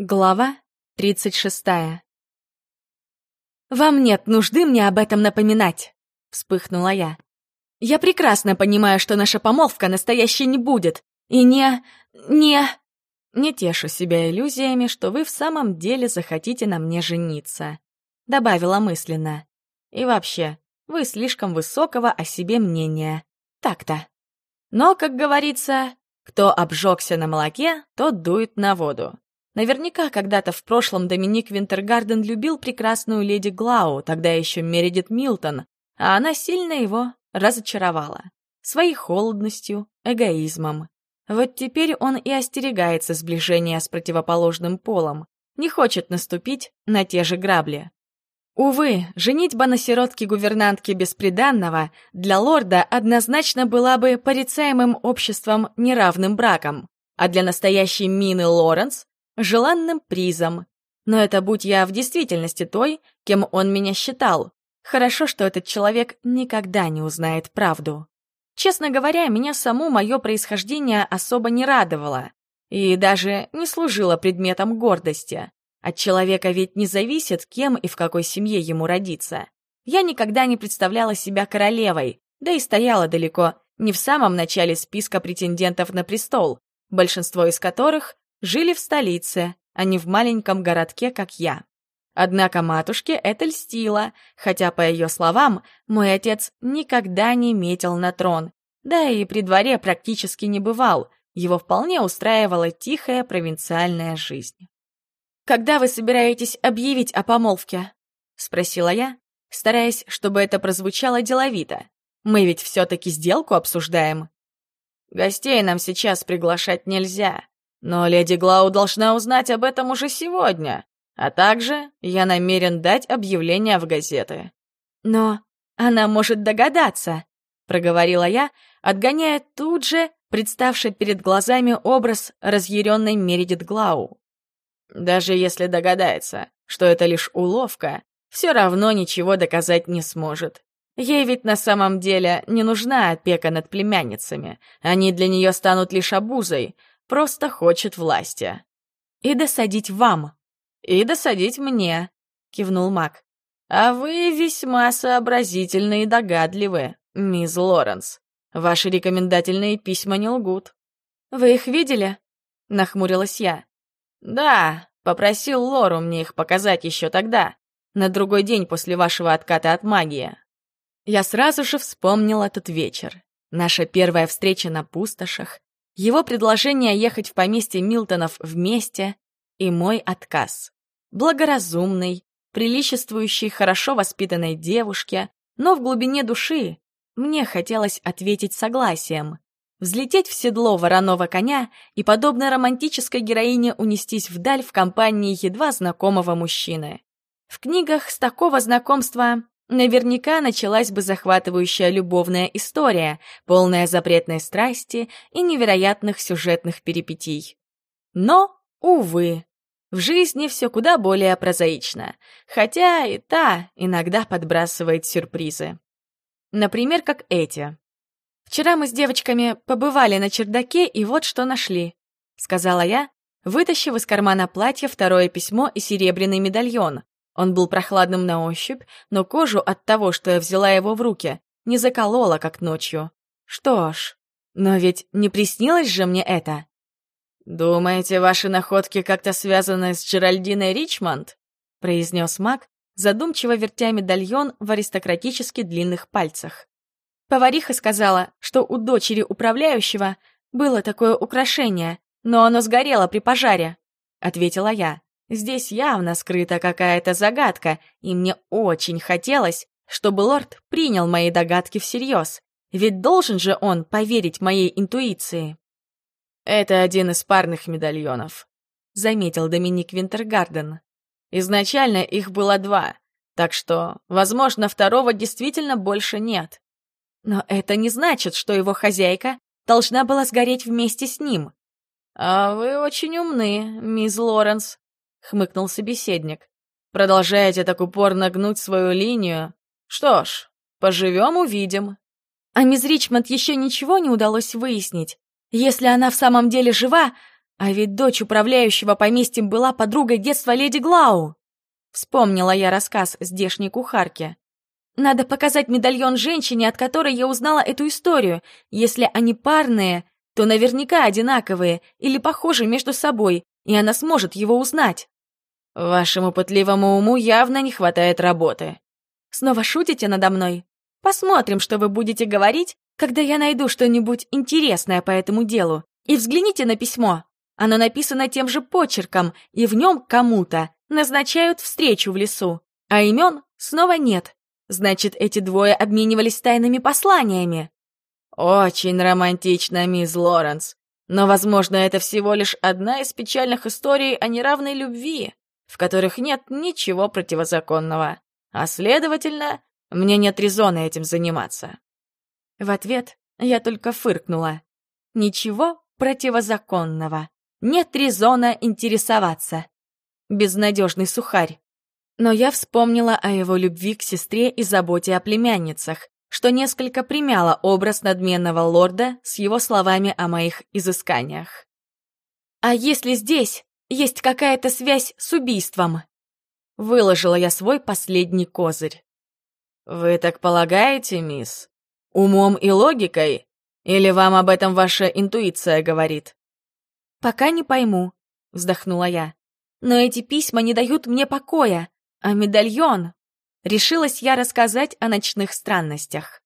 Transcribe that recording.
Глава 36 «Вам нет нужды мне об этом напоминать», — вспыхнула я. «Я прекрасно понимаю, что наша помолвка настоящей не будет, и не... не...» «Не тешу себя иллюзиями, что вы в самом деле захотите на мне жениться», — добавила мысленно. «И вообще, вы слишком высокого о себе мнения. Так-то. Но, как говорится, кто обжегся на молоке, тот дует на воду. Наверняка когда-то в прошлом Доминик Винтергарден любил прекрасную леди Глау, тогда еще Мередит Милтон, а она сильно его разочаровала. Своей холодностью, эгоизмом. Вот теперь он и остерегается сближения с противоположным полом, не хочет наступить на те же грабли. Увы, женитьба на сиротке гувернантки бесприданного для лорда однозначно была бы порицаемым обществом неравным браком, а для настоящей Мины Лоренс желанным призом. Но это будь я в действительности той, кем он меня считал. Хорошо, что этот человек никогда не узнает правду. Честно говоря, меня саму мое происхождение особо не радовало и даже не служило предметом гордости. От человека ведь не зависит, кем и в какой семье ему родиться. Я никогда не представляла себя королевой, да и стояла далеко не в самом начале списка претендентов на престол, большинство из которых жили в столице, а не в маленьком городке, как я. Однако матушке это льстило, хотя, по ее словам, мой отец никогда не метил на трон, да и при дворе практически не бывал, его вполне устраивала тихая провинциальная жизнь. «Когда вы собираетесь объявить о помолвке?» — спросила я, стараясь, чтобы это прозвучало деловито. «Мы ведь все-таки сделку обсуждаем». «Гостей нам сейчас приглашать нельзя», но леди Глау должна узнать об этом уже сегодня, а также я намерен дать объявление в газеты. Но она может догадаться, проговорила я, отгоняя тут же представший перед глазами образ разъяренной Мередит Глау. Даже если догадается, что это лишь уловка, все равно ничего доказать не сможет. Ей ведь на самом деле не нужна опека над племянницами. Они для нее станут лишь обузой, просто хочет власти. И досадить вам. И досадить мне, кивнул Мак. А вы весьма сообразительны и догадливы, мисс Лоренс. Ваши рекомендательные письма не лгут. Вы их видели? Нахмурилась я. Да, попросил Лору мне их показать еще тогда, на другой день после вашего отката от магии. Я сразу же вспомнил этот вечер. Наша первая встреча на пустошах, его предложение ехать в поместье Милтонов вместе и мой отказ. Благоразумный, приличествующий хорошо воспитанной девушке, но в глубине души мне хотелось ответить согласием. Взлететь в седло вороного коня и, подобно романтической героине, унестись вдаль в компании едва знакомого мужчины. В книгах с такого знакомства Наверняка началась бы захватывающая любовная история, полная запретной страсти и невероятных сюжетных перипетий. Но, увы, в жизни все куда более прозаично, хотя и та иногда подбрасывает сюрпризы. Например, как эти. «Вчера мы с девочками побывали на чердаке и вот что нашли», — сказала я, вытащив из кармана платья второе письмо и серебряный медальон, он был прохладным на ощупь, но кожу от того, что я взяла его в руки, не заколола, как ночью. Что ж, но ведь не приснилось же мне это. «Думаете, ваши находки как-то связаны с Джеральдиной Ричмонд?» — произнес маг, задумчиво вертя медальон в аристократически длинных пальцах. Повариха сказала, что у дочери управляющего было такое украшение, но оно сгорело при пожаре, — ответила я. Здесь явно скрыта какая-то загадка, и мне очень хотелось, чтобы лорд принял мои догадки всерьез, ведь должен же он поверить моей интуиции. «Это один из парных медальонов», — заметил Доминик Винтергарден. «Изначально их было два, так что, возможно, второго действительно больше нет. Но это не значит, что его хозяйка должна была сгореть вместе с ним». «А вы очень умны, мисс Лоренс», — хмыкнул собеседник. «Продолжаете так упорно гнуть свою линию? Что ж, поживем — увидим». А мисс Ричмонд еще ничего не удалось выяснить. Если она в самом деле жива, А ведь дочь управляющего поместьем была подругой детства леди Глау. Вспомнила я рассказ здешней кухарки. Надо показать медальон женщине, от которой я узнала эту историю. Если они парные, то наверняка одинаковые или похожи между собой, и она сможет его узнать. Вашему пытливому уму явно не хватает работы. Снова шутите надо мной? Посмотрим, что вы будете говорить, когда я найду что-нибудь интересное по этому делу. И взгляните на письмо. Оно написано тем же почерком, и в нем кому-то назначают встречу в лесу. А имен снова нет. Значит, эти двое обменивались тайными посланиями. Очень романтично, мисс Лоренс. Но, возможно, это всего лишь одна из печальных историй о неравной любви, в которых нет ничего противозаконного. А следовательно, мне нет резона этим заниматься. В ответ я только фыркнула. Ничего противозаконного. Нет резона интересоваться. Безнадежный сухарь. Но я вспомнила о его любви к сестре и заботе о племянницах, что несколько примяло образ надменного лорда с его словами о моих изысканиях. «А если здесь есть какая-то связь с убийством?» Выложила я свой последний козырь. «Вы так полагаете, мисс? Умом и логикой? Или вам об этом ваша интуиция говорит?» «Пока не пойму», — вздохнула я. «Но эти письма не дают мне покоя. А медальон...» Решилась я рассказать о ночных странностях.